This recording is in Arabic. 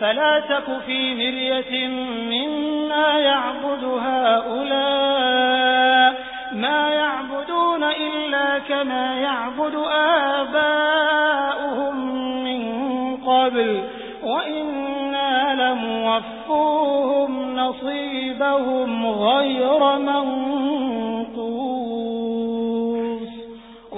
فلا تك في مرية مما يعبد هؤلاء ما يعبدون إلا كما يعبد آباؤهم من قبل وإنا لموفوهم نصيبهم غير منقوص